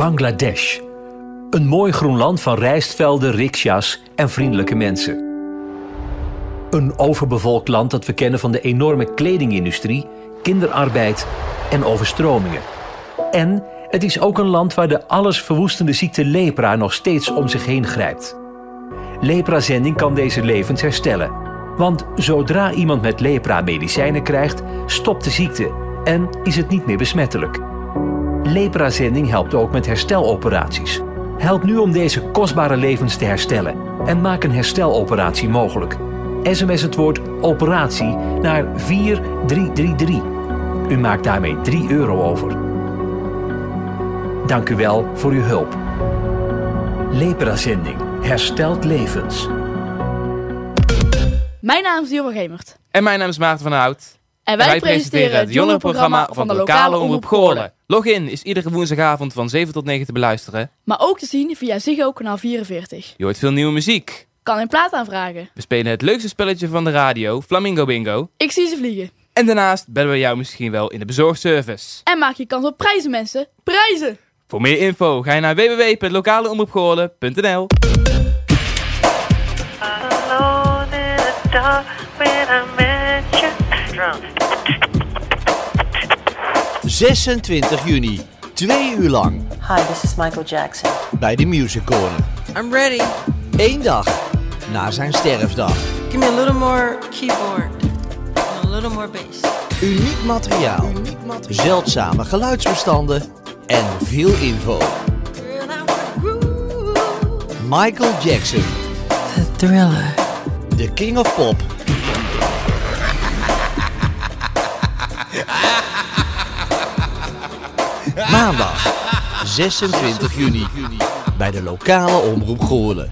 Bangladesh. Een mooi groen land van rijstvelden, riksja's en vriendelijke mensen. Een overbevolkt land dat we kennen van de enorme kledingindustrie, kinderarbeid en overstromingen. En het is ook een land waar de allesverwoestende ziekte lepra nog steeds om zich heen grijpt. Leprazending kan deze levens herstellen. Want zodra iemand met lepra medicijnen krijgt, stopt de ziekte en is het niet meer besmettelijk. Leprazending helpt ook met hersteloperaties. Help nu om deze kostbare levens te herstellen en maak een hersteloperatie mogelijk. SMS het woord operatie naar 4333. U maakt daarmee 3 euro over. Dank u wel voor uw hulp. Leprazending herstelt levens. Mijn naam is Dior Gemert. En mijn naam is Maarten van Hout. En wij, presenteren het jongerenprogramma van de lokale omroep Goorlen. Login is iedere woensdagavond van 7 tot 9 te beluisteren. Maar ook te zien via Ziggo kanaal 44. Je hoort veel nieuwe muziek. Kan een plaat aanvragen. We spelen het leukste spelletje van de radio, Flamingo Bingo. Ik zie ze vliegen. En daarnaast bellen we jou misschien wel in de bezorgservice. En maak je kans op prijzen mensen. Prijzen! Voor meer info ga je naar www.lokaleomroepgoorlen.nl Alone in the dark when I met you. Drunk. 26 juni, twee uur lang, Hi, this is Michael Jackson. bij de Music Corner. I'm ready. Eén dag na zijn sterfdag. Give me a little more keyboard and a little more bass. Uniek materiaal, zeldzame geluidsbestanden en veel info. Michael Jackson, The thriller. de King of Pop. Maandag 26 juni bij de lokale omroep Goorlen.